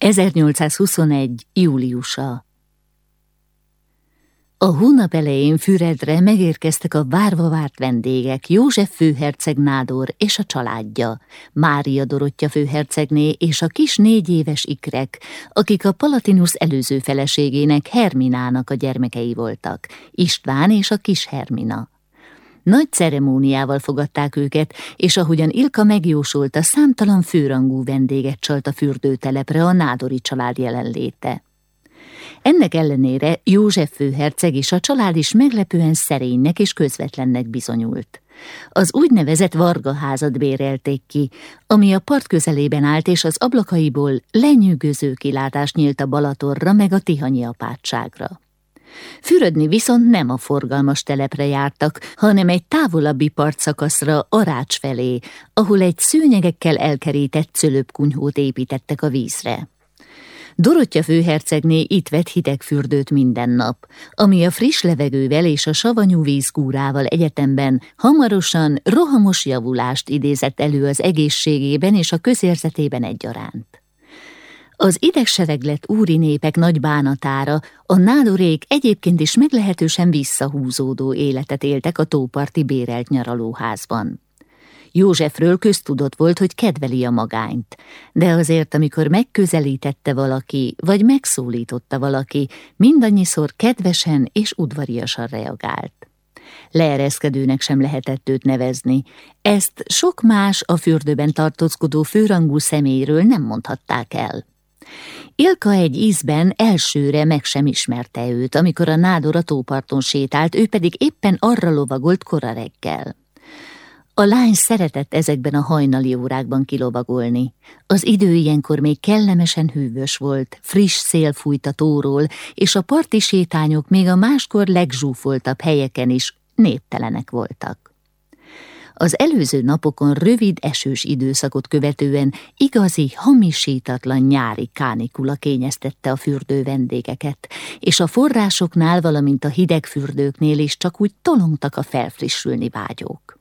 1821. júliusa A hónap elején Füredre megérkeztek a várva várt vendégek, József főherceg Nádor és a családja, Mária Dorottya főhercegné és a kis négy éves ikrek, akik a Palatinus előző feleségének Herminának a gyermekei voltak, István és a kis Hermina. Nagy ceremóniával fogadták őket, és ahogyan Ilka megjósolta, számtalan főrangú vendéget csalt a fürdőtelepre a nádori család jelenléte. Ennek ellenére József főherceg és a család is meglepően szerénynek és közvetlennek bizonyult. Az úgynevezett Varga házat bérelték ki, ami a part közelében állt, és az ablakaiból lenyűgöző kilátás nyílt a Balatorra meg a Tihanyi apátságra. Fürödni viszont nem a forgalmas telepre jártak, hanem egy távolabbi partszakaszra, Arács felé, ahol egy szőnyegekkel elkerített cölöpkunyhót építettek a vízre. Dorottya főhercegné itt vett hidegfürdőt minden nap, ami a friss levegővel és a savanyú vízkúrával egyetemben hamarosan rohamos javulást idézett elő az egészségében és a közérzetében egyaránt. Az idegsereglet úri népek nagy bánatára a nádorék egyébként is meglehetősen visszahúzódó életet éltek a tóparti bérelt nyaralóházban. Józsefről köztudott volt, hogy kedveli a magányt, de azért, amikor megközelítette valaki, vagy megszólította valaki, mindannyiszor kedvesen és udvariasan reagált. Leereszkedőnek sem lehetett őt nevezni. Ezt sok más a fürdőben tartózkodó főrangú személyről nem mondhatták el. Ilka egy ízben elsőre meg sem ismerte őt, amikor a nádor a tóparton sétált, ő pedig éppen arra lovagolt kora reggel. A lány szeretett ezekben a hajnali órákban kilovagolni. Az idő ilyenkor még kellemesen hűvös volt, friss szél fújt a tóról, és a parti sétányok még a máskor legzsúfoltabb helyeken is néptelenek voltak. Az előző napokon rövid esős időszakot követően igazi, hamisítatlan nyári kánikula kényeztette a fürdő vendégeket, és a forrásoknál, valamint a hideg fürdőknél is csak úgy tolongtak a felfrissülni vágyók.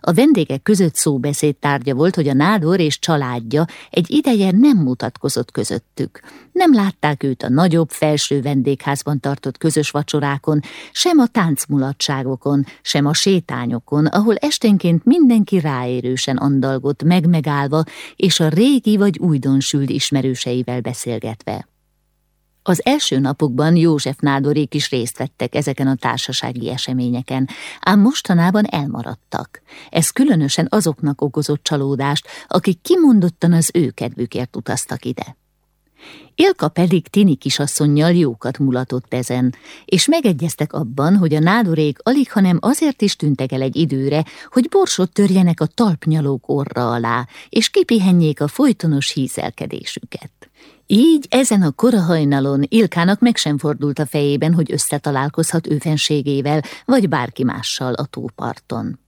A vendégek között szóbeszéd tárgya volt, hogy a nádor és családja egy ideje nem mutatkozott közöttük. Nem látták őt a nagyobb felső vendégházban tartott közös vacsorákon, sem a táncmulatságokon, sem a sétányokon, ahol esténként mindenki ráérősen andalgott, megmegállva, és a régi vagy újdonsült ismerőseivel beszélgetve. Az első napokban József nádorék is részt vettek ezeken a társasági eseményeken, ám mostanában elmaradtak. Ez különösen azoknak okozott csalódást, akik kimondottan az ő kedvükért utaztak ide. Ilka pedig Tini kisasszonynal jókat mulatott ezen, és megegyeztek abban, hogy a nádorék alig, hanem azért is tűntek el egy időre, hogy borsot törjenek a talpnyalók orra alá, és kipihenjék a folytonos hízelkedésüket. Így ezen a korahajnalon Ilkának meg sem fordult a fejében, hogy összetalálkozhat őfenségével, vagy bárki mással a tóparton.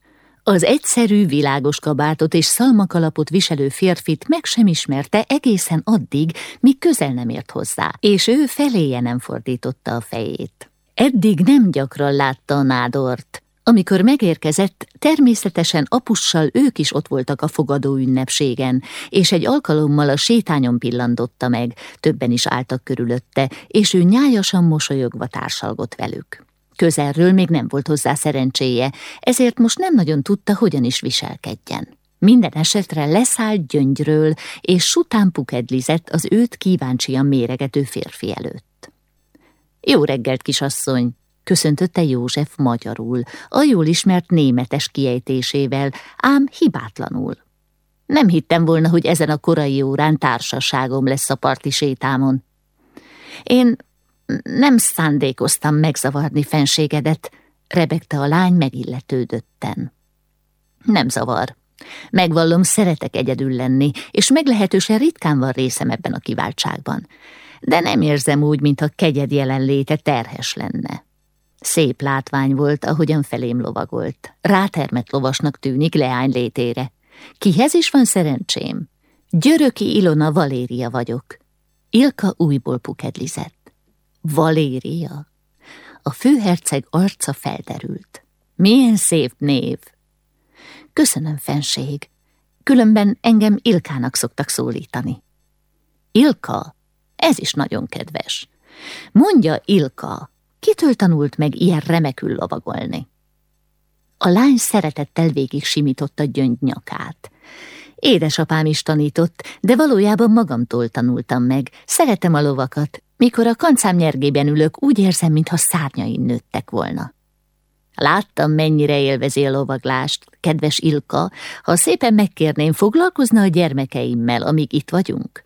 Az egyszerű, világos kabátot és szalmakalapot viselő férfit meg sem ismerte egészen addig, míg közel nem ért hozzá, és ő feléje nem fordította a fejét. Eddig nem gyakran látta a nádort, amikor megérkezett, természetesen apussal ők is ott voltak a fogadó ünnepségen, és egy alkalommal a sétányon pillantotta meg, többen is álltak körülötte, és ő nyájasan mosolyogva társalgott velük. Közelről még nem volt hozzá szerencséje, ezért most nem nagyon tudta, hogyan is viselkedjen. Minden esetre leszállt gyöngyről, és sután pukedlizett az őt kíváncsian méregető férfi előtt. Jó reggelt, kisasszony! Köszöntötte József magyarul, a jól ismert németes kiejtésével, ám hibátlanul. Nem hittem volna, hogy ezen a korai órán társaságom lesz a parti sétámon. Én nem szándékoztam megzavarni fenségedet, rebegte a lány megilletődötten. Nem zavar. Megvallom, szeretek egyedül lenni, és meglehetősen ritkán van részem ebben a kiváltságban. De nem érzem úgy, mintha kegyed jelenléte terhes lenne. Szép látvány volt, ahogyan felém lovagolt. Rátermett lovasnak tűnik leány létére. Kihez is van szerencsém? Györöki Ilona Valéria vagyok. Ilka újból pukedlizett. Valéria? A főherceg arca felderült. Milyen szép név! Köszönöm, fenség. Különben engem Ilkának szoktak szólítani. Ilka, ez is nagyon kedves. Mondja Ilka, kitől tanult meg ilyen remekül lovagolni? A lány szeretettel végig simította gyöngy nyakát. Édesapám is tanított, de valójában magamtól tanultam meg. Szeretem a lovakat. Mikor a kancám nyergében ülök, úgy érzem, mintha szárnyain nőttek volna. Láttam, mennyire élvezi a lovaglást, kedves Ilka, ha szépen megkérném, foglalkozna a gyermekeimmel, amíg itt vagyunk.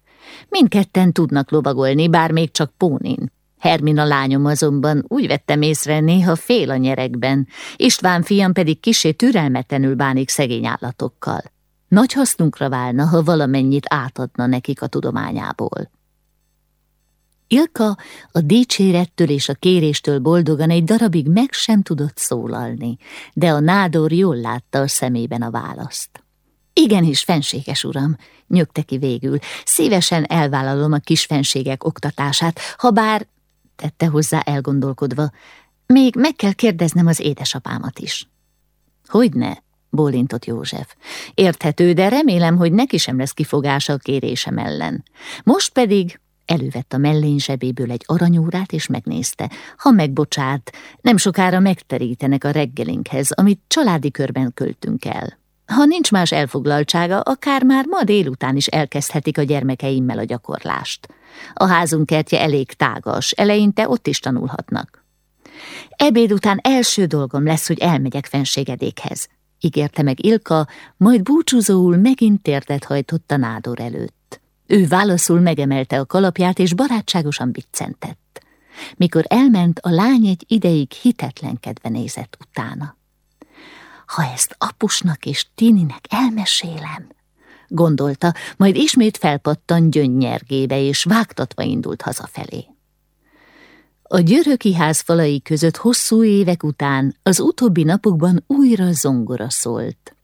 Mindketten tudnak lovagolni, bár még csak pónin. Hermina lányom azonban úgy vettem észre, néha fél a nyerekben, István fiam pedig kisé türelmetlenül bánik szegény állatokkal. Nagy hasznunkra válna, ha valamennyit átadna nekik a tudományából. Ilka a dicsérettől és a kéréstől boldogan egy darabig meg sem tudott szólalni, de a nádor jól látta a szemében a választ. Igenis, fenséges uram, nyögte ki végül, szívesen elvállalom a kis fenségek oktatását, ha bár, tette hozzá elgondolkodva, még meg kell kérdeznem az édesapámat is. Hogyne, bólintott József. Érthető, de remélem, hogy neki sem lesz kifogása a kérésem ellen. Most pedig Elővett a mellény zsebéből egy aranyórát, és megnézte. Ha megbocsát, nem sokára megterítenek a reggelinkhez, amit családi körben költünk el. Ha nincs más elfoglaltsága, akár már ma délután is elkezdhetik a gyermekeimmel a gyakorlást. A házunk kertje elég tágas, eleinte ott is tanulhatnak. Ebéd után első dolgom lesz, hogy elmegyek fenségedékhez, ígérte meg Ilka, majd búcsúzóul megint térdet hajtott a nádor előtt. Ő válaszul megemelte a kalapját, és barátságosan biccentett. Mikor elment, a lány egy ideig hitetlenkedve nézett utána. Ha ezt apusnak és Tininek elmesélem, gondolta, majd ismét felpattan gyönnyergébe, és vágtatva indult hazafelé. A györöki ház falai között hosszú évek után az utóbbi napokban újra zongora szólt.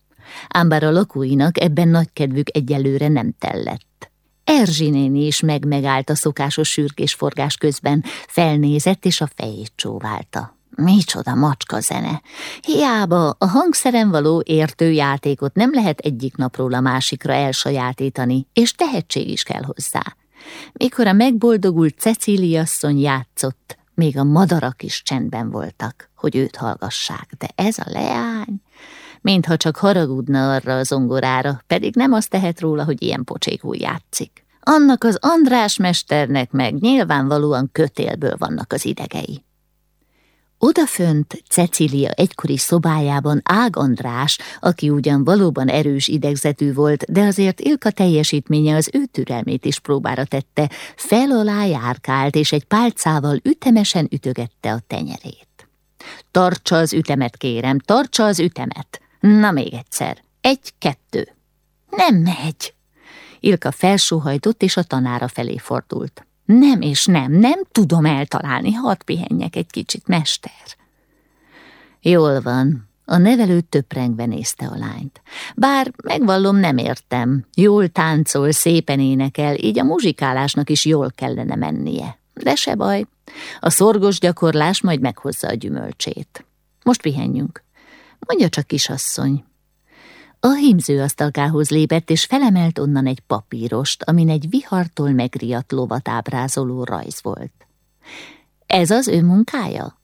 Ám bár a lakóinak ebben nagy kedvük egyelőre nem tellett. Erzsi néni is megmegállt a szokásos sürgésforgás közben, felnézett és a fejét csóválta. Micsoda macska zene! Hiába a hangszeren való értő játékot nem lehet egyik napról a másikra elsajátítani, és tehetség is kell hozzá. Mikor a megboldogult Cecília asszony játszott, még a madarak is csendben voltak, hogy őt hallgassák, de ez a leány, mintha csak haragudna arra a zongorára, pedig nem azt tehet róla, hogy ilyen pocsékul játszik. Annak az András mesternek meg nyilvánvalóan kötélből vannak az idegei. Odafönt Cecília egykori szobájában Ág András, aki ugyan valóban erős idegzetű volt, de azért Ilka teljesítménye az ő türelmét is próbára tette, fel alá járkált, és egy pálcával ütemesen ütögette a tenyerét. Tartsa az ütemet, kérem, tartsa az ütemet! Na még egyszer. Egy-kettő. Nem megy. Ilka felsóhajtott, és a tanára felé fordult. Nem és nem, nem tudom eltalálni, hadd pihenjek egy kicsit, mester. Jól van, a nevelő töprengve nézte a lányt. Bár megvallom, nem értem. Jól táncol, szépen énekel, így a muzsikálásnak is jól kellene mennie. De se baj, a szorgos gyakorlás majd meghozza a gyümölcsét. Most pihenjünk. Mondja csak, kisasszony. A hímzőasztalkához lépett, és felemelt onnan egy papírost, amin egy vihartól megriadt lovat ábrázoló rajz volt. Ez az ő munkája?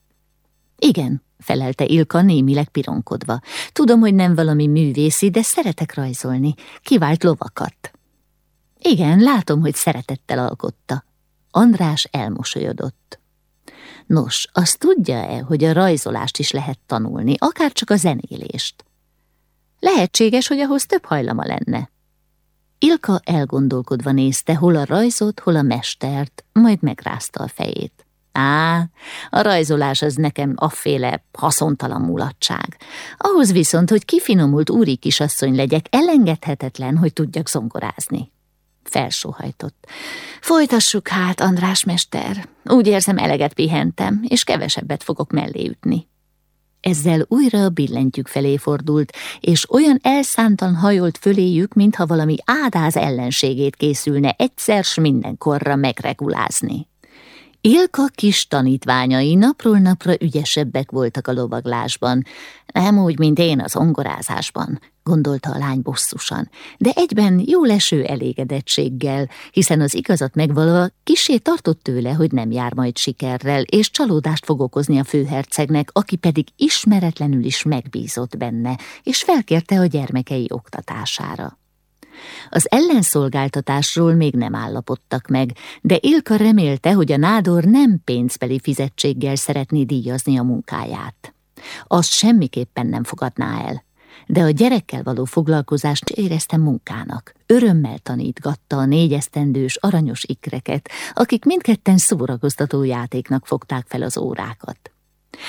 Igen, felelte Ilka némileg pironkodva. Tudom, hogy nem valami művészi, de szeretek rajzolni. Kivált lovakat. Igen, látom, hogy szeretettel alkotta. András elmosolyodott. Nos, azt tudja-e, hogy a rajzolást is lehet tanulni, akár csak a zenélést? Lehetséges, hogy ahhoz több hajlama lenne. Ilka elgondolkodva nézte, hol a rajzot, hol a mestert, majd megrázta a fejét. Á, a rajzolás az nekem afféle haszontalan mulatság. Ahhoz viszont, hogy kifinomult úri kisasszony legyek, elengedhetetlen, hogy tudjak zongorázni felsóhajtott. Folytassuk hát, András mester. Úgy érzem, eleget pihentem, és kevesebbet fogok mellé ütni. Ezzel újra a billentyűk felé fordult, és olyan elszántan hajolt föléjük, mintha valami ádáz ellenségét készülne egyszer s mindenkorra megregulázni. Ilka kis tanítványai napról napra ügyesebbek voltak a lovaglásban, nem úgy, mint én az ongorázásban, gondolta a lány bosszusan, de egyben jó leső elégedettséggel, hiszen az igazat megvalva kisé tartott tőle, hogy nem jár majd sikerrel, és csalódást fog okozni a főhercegnek, aki pedig ismeretlenül is megbízott benne, és felkérte a gyermekei oktatására. Az ellenszolgáltatásról még nem állapodtak meg, de Ilka remélte, hogy a nádor nem pénzbeli fizetséggel szeretné díjazni a munkáját. Azt semmiképpen nem fogadná el, de a gyerekkel való foglalkozást érezte munkának. Örömmel tanítgatta a négyesztendős aranyos ikreket, akik mindketten szórakoztató játéknak fogták fel az órákat.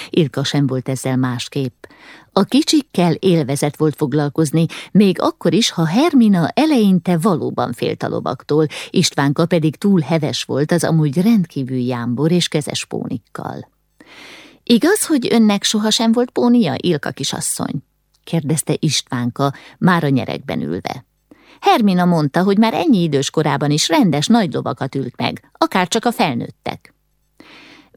Ilka sem volt ezzel másképp. A kicsikkel élvezet volt foglalkozni, még akkor is, ha Hermina eleinte valóban félt a lovaktól, Istvánka pedig túl heves volt az amúgy rendkívül jámbor és kezes pónikkal. Igaz, hogy önnek sohasem volt pónia, Ilka kisasszony? kérdezte Istvánka, már a nyerekben ülve. Hermina mondta, hogy már ennyi idős korában is rendes nagy lovakat ült meg, akár csak a felnőttek.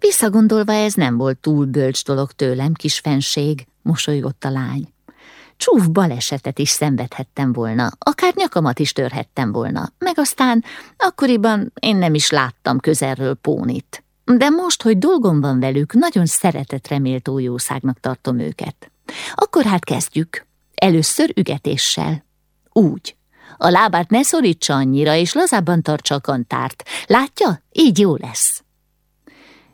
Visszagondolva ez nem volt túl bölcs dolog tőlem, kis fenség, mosolygott a lány. Csúf balesetet is szenvedhettem volna, akár nyakamat is törhettem volna, meg aztán akkoriban én nem is láttam közelről pónit. De most, hogy dolgom van velük, nagyon szeretetre méltó jószágnak tartom őket. Akkor hát kezdjük. Először ügetéssel. Úgy. A lábát ne szorítsa annyira, és lazábban tartsa a kantárt. Látja? Így jó lesz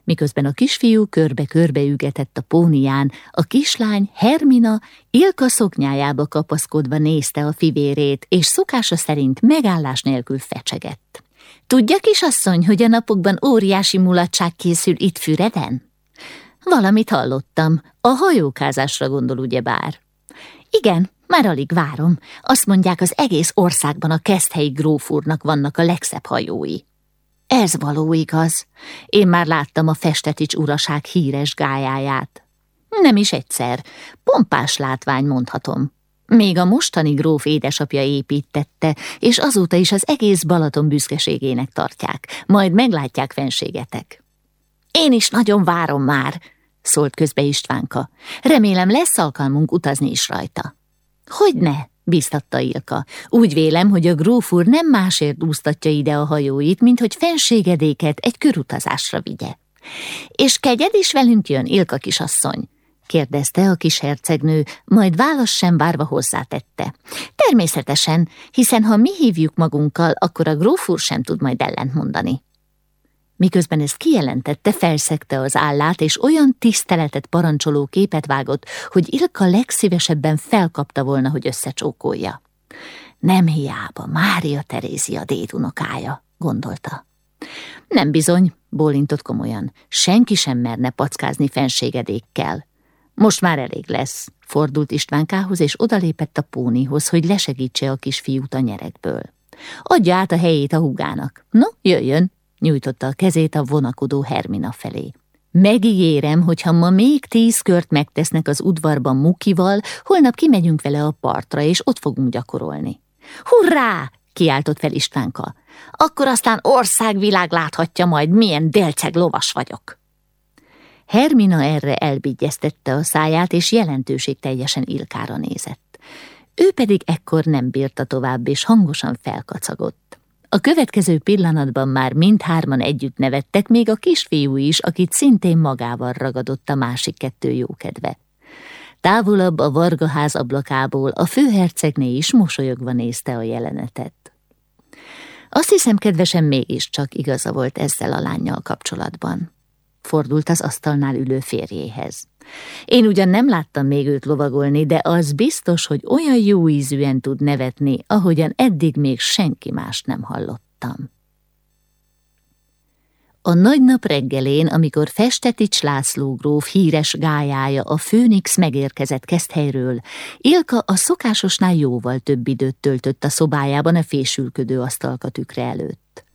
miközben a kisfiú körbe-körbe ügetett a pónián, a kislány Hermina Ilka szoknyájába kapaszkodva nézte a fivérét, és szokása szerint megállás nélkül fecsegett. Tudja, kisasszony, hogy a napokban óriási mulatság készül itt Füreden? Valamit hallottam, a hajókázásra gondol ugyebár. Igen, már alig várom. Azt mondják, az egész országban a keszthelyi grófúrnak vannak a legszebb hajói. Ez való igaz. Én már láttam a festetics uraság híres gájáját. Nem is egyszer. Pompás látvány mondhatom. Még a mostani gróf édesapja építette, és azóta is az egész Balaton büszkeségének tartják. Majd meglátják fenségetek. Én is nagyon várom már, szólt közbe Istvánka. Remélem lesz alkalmunk utazni is rajta. Hogy ne? Biztatta Ilka. Úgy vélem, hogy a gróf úr nem másért úsztatja ide a hajóit, mint hogy fenségedéket egy körutazásra vigye. És kegyed is velünk jön, Ilka kisasszony? kérdezte a kis hercegnő, majd válasz sem várva hozzátette. Természetesen, hiszen ha mi hívjuk magunkkal, akkor a gróf úr sem tud majd ellent mondani. Miközben ezt kijelentette, felszegte az állát, és olyan tiszteletet parancsoló képet vágott, hogy Ilka legszívesebben felkapta volna, hogy összecsókolja. Nem hiába, Mária Terézia dédunokája, gondolta. Nem bizony, bólintott komolyan, senki sem merne packázni fenségedékkel. Most már elég lesz, fordult Istvánkához, és odalépett a pónihoz, hogy lesegítse a kisfiút a nyerekből. Adja át a helyét a húgának. No, jöjjön, nyújtotta a kezét a vonakodó Hermina felé. Megígérem, hogy ha ma még tíz kört megtesznek az udvarban Mukival, holnap kimegyünk vele a partra, és ott fogunk gyakorolni. Hurrá! kiáltott fel Istvánka. Akkor aztán országvilág láthatja majd, milyen délceg lovas vagyok. Hermina erre elbigyeztette a száját, és jelentőség teljesen Ilkára nézett. Ő pedig ekkor nem bírta tovább, és hangosan felkacagott. A következő pillanatban már mindhárman együtt nevettek, még a kisfiú is, akit szintén magával ragadott a másik kettő jókedve. Távolabb a vargaház ablakából a főhercegné is mosolyogva nézte a jelenetet. Azt hiszem, kedvesen mégiscsak igaza volt ezzel a lányjal kapcsolatban. Fordult az asztalnál ülő férjéhez. Én ugyan nem láttam még őt lovagolni, de az biztos, hogy olyan jó ízűen tud nevetni, ahogyan eddig még senki más nem hallottam. A nagy nap reggelén, amikor Festetics László gróf híres gájája a Főnix megérkezett Keszthelyről, Ilka a szokásosnál jóval több időt töltött a szobájában a fésülködő asztalkatükre előtt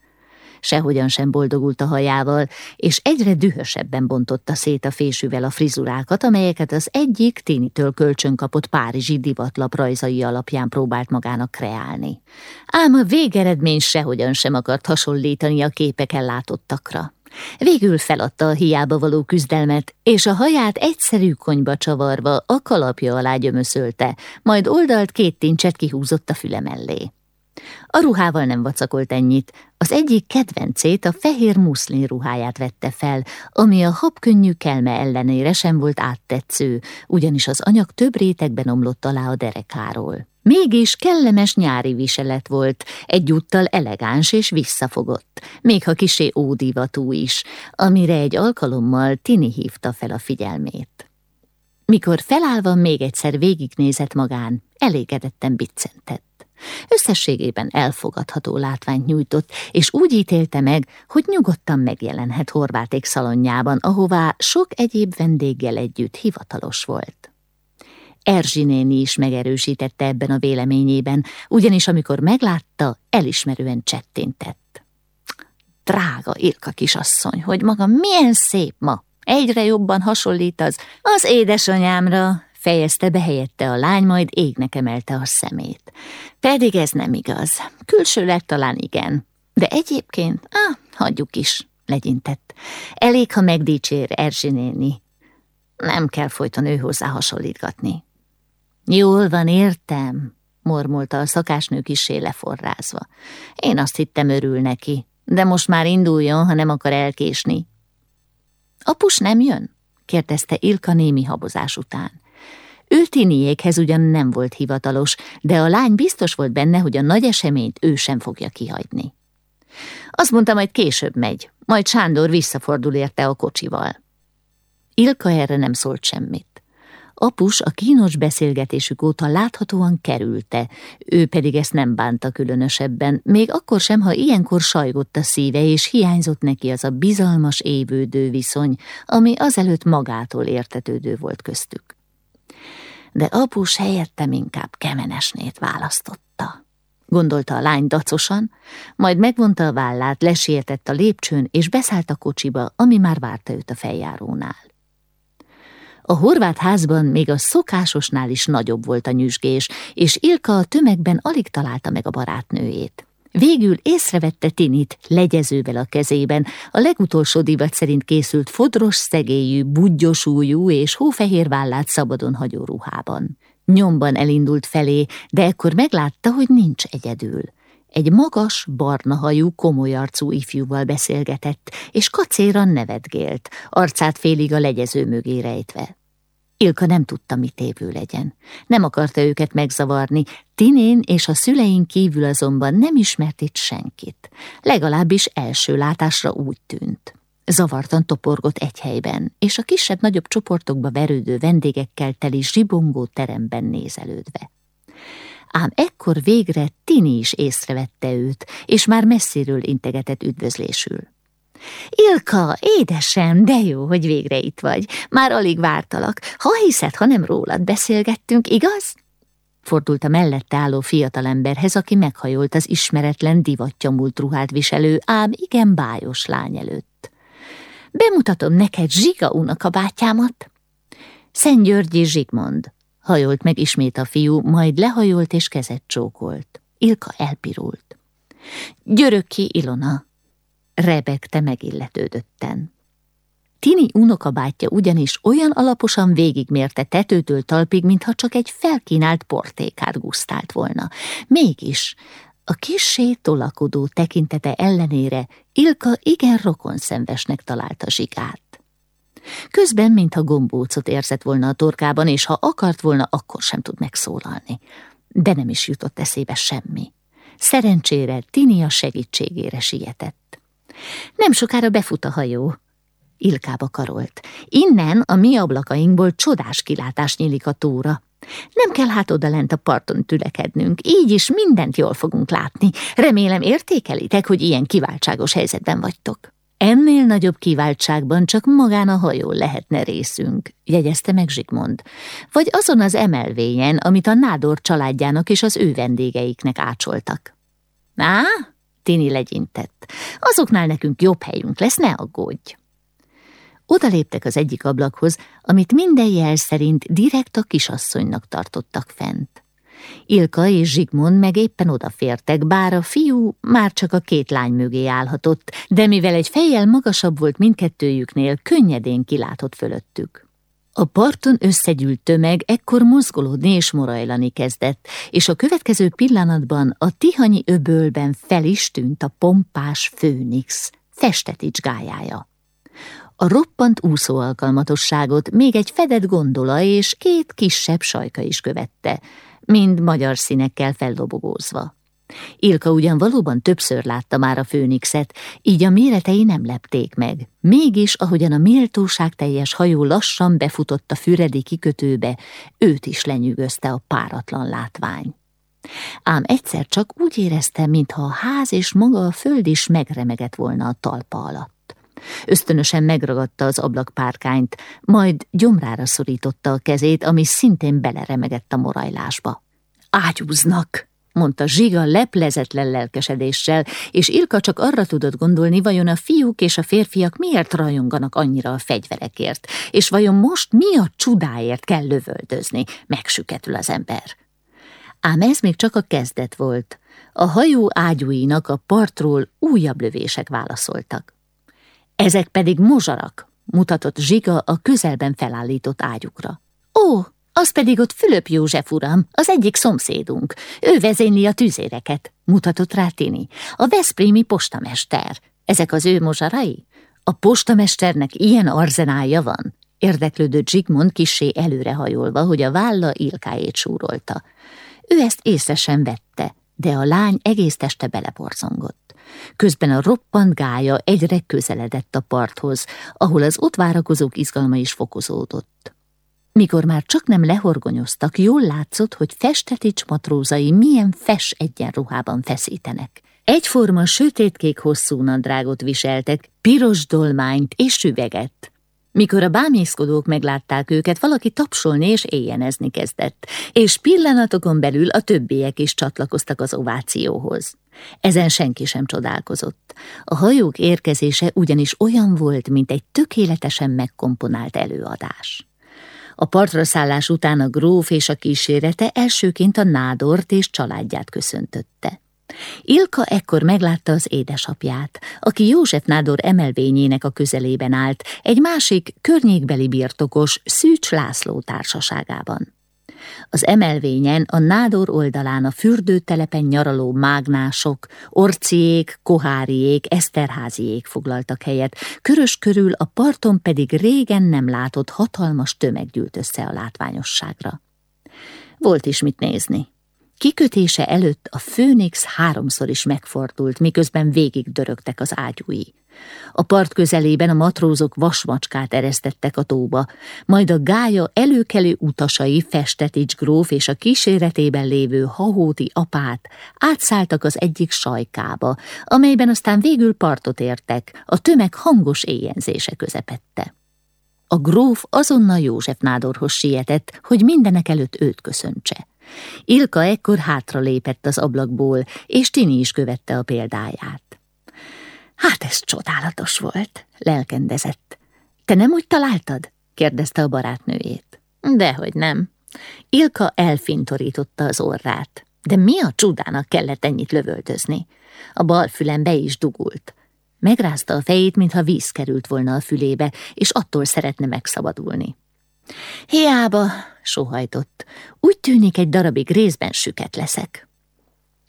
sehogyan sem boldogult a hajával, és egyre dühösebben bontotta szét a fésűvel a frizurákat, amelyeket az egyik Tinitől kölcsön kapott párizsi divatlap rajzai alapján próbált magának kreálni. Ám a végeredmény sehogyan sem akart hasonlítani a képeken látottakra. Végül feladta a hiába való küzdelmet, és a haját egyszerű konyba csavarva a kalapja alá gyömöszölte, majd oldalt két tincset kihúzott a füle mellé. A ruhával nem vacakolt ennyit, az egyik kedvencét a fehér muszlin ruháját vette fel, ami a habkönnyű kelme ellenére sem volt áttetsző, ugyanis az anyag több rétegben omlott alá a derekáról. Mégis kellemes nyári viselet volt, egyúttal elegáns és visszafogott, még ha kisé ódivatú is, amire egy alkalommal Tini hívta fel a figyelmét. Mikor felállva még egyszer végignézett magán, elégedetten biccentett. Összességében elfogadható látványt nyújtott, és úgy ítélte meg, hogy nyugodtan megjelenhet Horváték szalonjában, ahová sok egyéb vendéggel együtt hivatalos volt. Erzsi néni is megerősítette ebben a véleményében, ugyanis amikor meglátta, elismerően csettintett. Drága Ilka kisasszony, hogy maga milyen szép ma! Egyre jobban hasonlít az, az édesanyámra, fejezte be helyette a lány, majd égnek emelte a szemét. Pedig ez nem igaz. Külsőleg talán igen, de egyébként, ah, hagyjuk is, legyintett. Elég, ha megdicsér Erzsi néni. Nem kell folyton ő hasonlítgatni. Jól van, értem, mormolta a szakásnő kisé leforrázva. Én azt hittem örül neki, de most már induljon, ha nem akar elkésni. Apus nem jön? kérdezte Ilka némi habozás után. Ő Tiniékhez ugyan nem volt hivatalos, de a lány biztos volt benne, hogy a nagy eseményt ő sem fogja kihagyni. Azt mondta, majd később megy, majd Sándor visszafordul érte a kocsival. Ilka erre nem szólt semmit. Apus a kínos beszélgetésük óta láthatóan kerülte, ő pedig ezt nem bánta különösebben, még akkor sem, ha ilyenkor sajgott a szíve, és hiányzott neki az a bizalmas évődő viszony, ami azelőtt magától értetődő volt köztük de apus helyettem inkább kemenesnét választotta. Gondolta a lány dacosan, majd megvonta a vállát, lesietett a lépcsőn, és beszállt a kocsiba, ami már várta őt a feljárónál. A horvát házban még a szokásosnál is nagyobb volt a nyüzsgés, és Ilka a tömegben alig találta meg a barátnőjét. Végül észrevette Tinit legyezővel a kezében, a legutolsó divat szerint készült fodros szegélyű, budgyosújú és hófehér vállát szabadon hagyó ruhában. Nyomban elindult felé, de ekkor meglátta, hogy nincs egyedül. Egy magas, barna hajú, komoly arcú ifjúval beszélgetett, és kacéran nevetgélt, arcát félig a legyező mögé rejtve. Ilka nem tudta, mit évő legyen. Nem akarta őket megzavarni, Tinén és a szüleink kívül azonban nem ismert itt senkit. Legalábbis első látásra úgy tűnt. Zavartan toporgott egy helyben, és a kisebb-nagyobb csoportokba verődő vendégekkel teli zsibongó teremben nézelődve. Ám ekkor végre Tini is észrevette őt, és már messziről integetett üdvözlésül. Ilka, édesem, de jó, hogy végre itt vagy. Már alig vártalak. Ha hiszed, ha nem rólad beszélgettünk, igaz? Fordult a mellette álló fiatalemberhez, aki meghajolt az ismeretlen divatja múlt ruhát viselő, ám igen bájos lány előtt. Bemutatom neked Zsiga unokabátyámat. Szent Györgyi Zsigmond. Hajolt meg ismét a fiú, majd lehajolt és kezet csókolt. Ilka elpirult. Györöki Ilona, rebegte megilletődötten. Tini unokabátyja ugyanis olyan alaposan végigmérte tetőtől talpig, mintha csak egy felkínált portékát gusztált volna. Mégis a kissé tolakodó tekintete ellenére Ilka igen rokonszenvesnek találta zsigát. Közben, mintha gombócot érzett volna a torkában, és ha akart volna, akkor sem tud megszólalni. De nem is jutott eszébe semmi. Szerencsére Tini a segítségére sietett. Nem sokára befut a hajó. Ilkába karolt. Innen a mi ablakainkból csodás kilátás nyílik a tóra. Nem kell hát oda lent a parton tülekednünk, így is mindent jól fogunk látni. Remélem értékelitek, hogy ilyen kiváltságos helyzetben vagytok. Ennél nagyobb kiváltságban csak magán a hajón lehetne részünk, jegyezte meg Zsigmond. Vagy azon az emelvényen, amit a Nádor családjának és az ő vendégeiknek ácsoltak. Á, Tini legyintett. Azoknál nekünk jobb helyünk lesz, ne aggódj. Oda léptek az egyik ablakhoz, amit minden jel szerint direkt a kisasszonynak tartottak fent. Ilka és Zsigmond meg éppen odafértek, bár a fiú már csak a két lány mögé állhatott, de mivel egy fejjel magasabb volt mindkettőjüknél, könnyedén kilátott fölöttük. A parton összegyűlt tömeg ekkor mozgolódni és morajlani kezdett, és a következő pillanatban a tihanyi öbölben fel is tűnt a pompás főnix, Festetics gájája. A roppant úszó alkalmatosságot még egy fedett gondola és két kisebb sajka is követte, mind magyar színekkel fellobogózva. Ilka ugyan valóban többször látta már a főnixet, így a méretei nem lepték meg. Mégis, ahogyan a méltóság teljes hajó lassan befutott a füredi kikötőbe, őt is lenyűgözte a páratlan látvány. Ám egyszer csak úgy érezte, mintha a ház és maga a föld is megremegett volna a talpa alatt. Ösztönösen megragadta az ablakpárkányt, majd gyomrára szorította a kezét, ami szintén beleremegett a morajlásba. Ágyúznak! Mondta Zsiga leplezetlen lelkesedéssel, és Ilka csak arra tudott gondolni, vajon a fiúk és a férfiak miért rajonganak annyira a fegyverekért, és vajon most mi a csudáért kell lövöldözni, megsüketül az ember. Ám ez még csak a kezdet volt. A hajó ágyúinak a partról újabb lövések válaszoltak. Ezek pedig mozsarak, mutatott Zsiga a közelben felállított ágyukra. Ó, az pedig ott Fülöp József uram, az egyik szomszédunk. Ő vezényli a tüzéreket, mutatott rá Tini. A Veszprémi postamester. Ezek az ő mozsarai? A postamesternek ilyen arzenálja van? Érdeklődött Zsigmond kissé előrehajolva, hogy a válla Ilkájét súrolta. Ő ezt észre sem vette, de a lány egész teste beleporzongott. Közben a roppant gája egyre közeledett a parthoz, ahol az ott várakozók izgalma is fokozódott. Mikor már csak nem lehorgonyoztak, jól látszott, hogy festetics matrózai milyen fes egyenruhában feszítenek. Egyforma sötétkék hosszú nadrágot viseltek, piros dolmányt és süveget. Mikor a bámészkodók meglátták őket, valaki tapsolni és éjjenezni kezdett, és pillanatokon belül a többiek is csatlakoztak az ovációhoz. Ezen senki sem csodálkozott. A hajók érkezése ugyanis olyan volt, mint egy tökéletesen megkomponált előadás. A partra szállás után a gróf és a kísérete elsőként a nádort és családját köszöntötte. Ilka ekkor meglátta az édesapját, aki József Nádor emelvényének a közelében állt, egy másik környékbeli birtokos Szűcs László társaságában. Az emelvényen a nádor oldalán a fürdőtelepen nyaraló mágnások, orciék, koháriék, eszterháziék foglaltak helyet, körös körül a parton pedig régen nem látott hatalmas tömeg gyűlt össze a látványosságra. Volt is mit nézni. Kikötése előtt a főnix háromszor is megfordult, miközben végig dörögtek az ágyúi. A part közelében a matrózok vasmacskát eresztettek a tóba, majd a gája előkelő utasai Festetics gróf és a kíséretében lévő hahóti apát átszálltak az egyik sajkába, amelyben aztán végül partot értek, a tömeg hangos éjjenzése közepette. A gróf azonnal József nádorhoz sietett, hogy mindenek előtt őt köszöntse. Ilka ekkor hátra lépett az ablakból, és Tini is követte a példáját. Hát ez csodálatos volt, lelkendezett. Te nem úgy találtad? kérdezte a barátnőjét. Dehogy nem. Ilka elfintorította az orrát. De mi a csudának kellett ennyit lövöldözni? A bal fülem be is dugult. Megrázta a fejét, mintha víz került volna a fülébe, és attól szeretne megszabadulni. Hiába, sohajtott, úgy tűnik egy darabig részben süket leszek.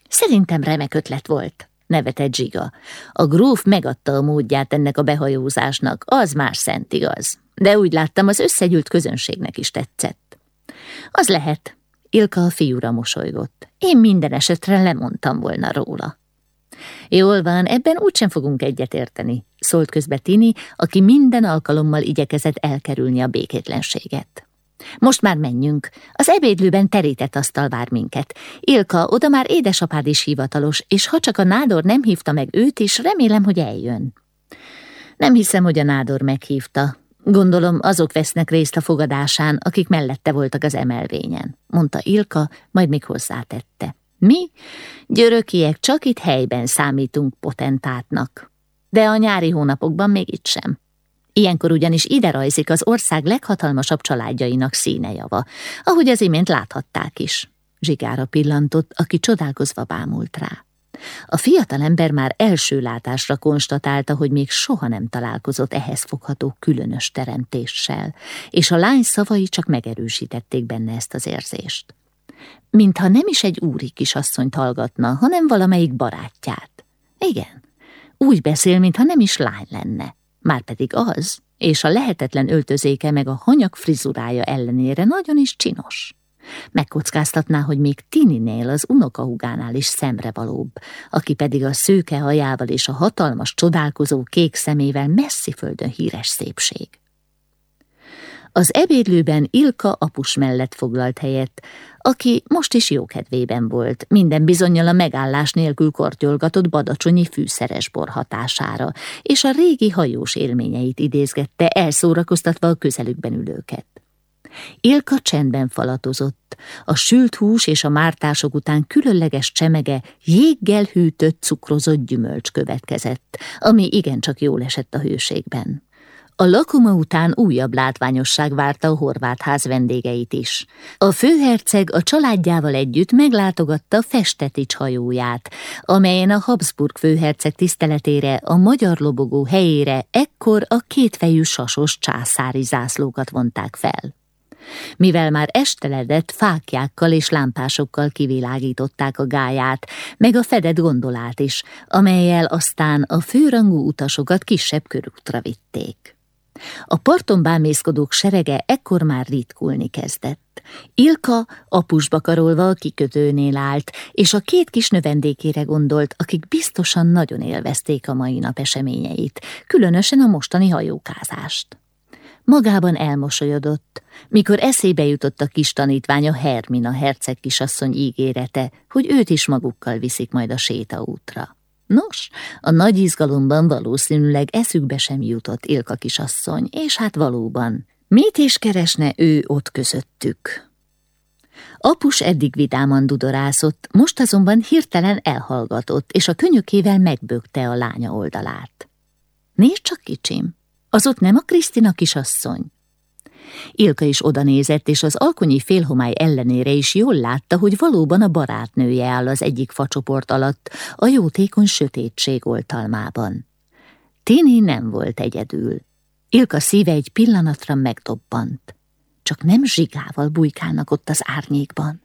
Szerintem remek ötlet volt, nevetett Zsiga. A gróf megadta a módját ennek a behajózásnak, az más szent igaz. De úgy láttam, az összegyűlt közönségnek is tetszett. Az lehet. Ilka a fiúra mosolygott. Én minden esetre lemondtam volna róla. Jól van, ebben úgysem fogunk egyetérteni, szólt közbe Tini, aki minden alkalommal igyekezett elkerülni a békétlenséget. Most már menjünk. Az ebédlőben terített asztal vár minket. Ilka, oda már édesapád is hivatalos, és ha csak a nádor nem hívta meg őt is, remélem, hogy eljön. Nem hiszem, hogy a nádor meghívta. Gondolom, azok vesznek részt a fogadásán, akik mellette voltak az emelvényen, mondta Ilka, majd még hozzátette. Mi, györökiek, csak itt helyben számítunk potentátnak. De a nyári hónapokban még itt sem. Ilyenkor ugyanis ide rajzik az ország leghatalmasabb családjainak színejava, ahogy az imént láthatták is. Zsigára pillantott, aki csodálkozva bámult rá. A fiatalember már első látásra konstatálta, hogy még soha nem találkozott ehhez fogható különös teremtéssel, és a lány szavai csak megerősítették benne ezt az érzést. Mintha nem is egy úri kisasszonyt hallgatna, hanem valamelyik barátját. Igen, úgy beszél, mintha nem is lány lenne. Márpedig az, és a lehetetlen öltözéke meg a hanyag frizurája ellenére nagyon is csinos. Megkockáztatná, hogy még Tininél, az unokahugánál is szemrevalóbb, aki pedig a szőke hajával és a hatalmas, csodálkozó kék szemével messzi földön híres szépség. Az ebédlőben Ilka apus mellett foglalt helyet, aki most is jókedvében volt, minden bizonyal a megállás nélkül kortyolgatott badacsonyi fűszeres bor hatására, és a régi hajós élményeit idézgette, elszórakoztatva a közelükben ülőket. Ilka csendben falatozott, a sült hús és a mártások után különleges csemege jéggel hűtött, cukrozott gyümölcs következett, ami igencsak jól esett a hőségben. A lakoma után újabb látványosság várta a horvát ház vendégeit is. A főherceg a családjával együtt meglátogatta Festetics hajóját, amelyen a Habsburg főherceg tiszteletére a magyar lobogó helyére ekkor a kétfejű sasos császári zászlókat vonták fel. Mivel már esteledett, fákjákkal és lámpásokkal kivilágították a gáját, meg a fedett gondolát is, amelyel aztán a főrangú utasokat kisebb körútra vitték. A parton bámészkodók serege ekkor már ritkulni kezdett. Ilka apusba karolva a kikötőnél állt, és a két kis növendékére gondolt, akik biztosan nagyon élvezték a mai nap eseményeit, különösen a mostani hajókázást. Magában elmosolyodott, mikor eszébe jutott a kis tanítványa Hermina herceg kisasszony ígérete, hogy őt is magukkal viszik majd a sétaútra. Nos, a nagy izgalomban valószínűleg eszükbe sem jutott Ilka kisasszony, és hát valóban, mit is keresne ő ott közöttük? Apus eddig vidáman dudorászott, most azonban hirtelen elhallgatott, és a könyökével megbökte a lánya oldalát. Nézd csak, kicsim, az ott nem a Krisztina kisasszony? Ilka is odanézett, és az alkonyi félhomály ellenére is jól látta, hogy valóban a barátnője áll az egyik facsoport alatt, a jótékony sötétség oltalmában. Tini nem volt egyedül. Ilka szíve egy pillanatra megdobbant. Csak nem zsigával bujkálnak ott az árnyékban.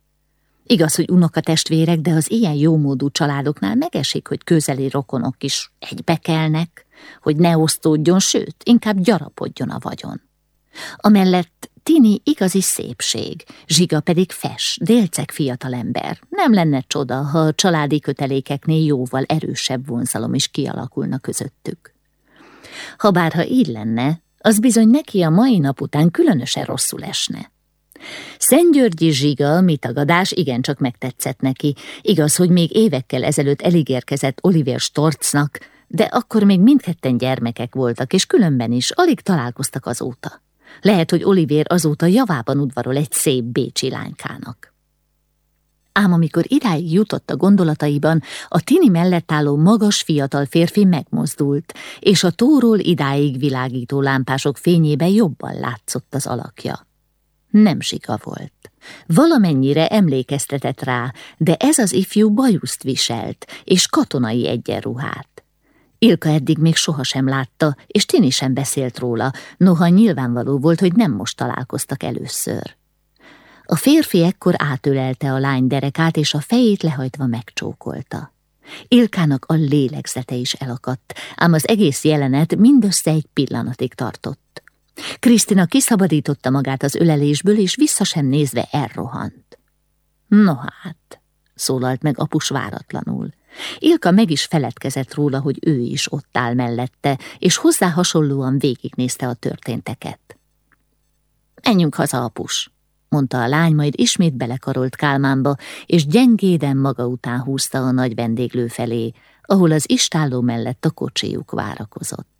Igaz, hogy unokatestvérek, de az ilyen jómódú családoknál megesik, hogy közeli rokonok is egybekelnek, hogy ne osztódjon, sőt, inkább gyarapodjon a vagyon. Amellett Tini igazi szépség, Zsiga pedig fes, délceg fiatalember. Nem lenne csoda, ha a családi kötelékeknél jóval erősebb vonzalom is kialakulna közöttük. Habár ha így lenne, az bizony neki a mai nap után különösen rosszul esne. Szentgyörgyi zsiga, mitagadás igencsak megtetszett neki. Igaz, hogy még évekkel ezelőtt eligérkezett Oliver Storcnak, de akkor még mindketten gyermekek voltak, és különben is alig találkoztak azóta. Lehet, hogy Oliver azóta javában udvarol egy szép bécsi lánykának. Ám amikor idáig jutott a gondolataiban, a tini mellett álló magas fiatal férfi megmozdult, és a tóról idáig világító lámpások fényébe jobban látszott az alakja. Nem sika volt. Valamennyire emlékeztetett rá, de ez az ifjú bajuszt viselt, és katonai egyenruhát. Ilka eddig még sohasem látta, és Tini sem beszélt róla, noha nyilvánvaló volt, hogy nem most találkoztak először. A férfi ekkor átölelte a lány derekát, és a fejét lehajtva megcsókolta. Ilkának a lélegzete is elakadt, ám az egész jelenet mindössze egy pillanatig tartott. Krisztina kiszabadította magát az ölelésből, és vissza sem nézve elrohant. No hát, szólalt meg apus váratlanul. Ilka meg is feledkezett róla, hogy ő is ott áll mellette, és hozzá hasonlóan végignézte a történteket. Menjünk haza, apus, mondta a lány, majd ismét belekarolt Kálmánba, és gyengéden maga után húzta a nagy vendéglő felé, ahol az istálló mellett a kocsijuk várakozott.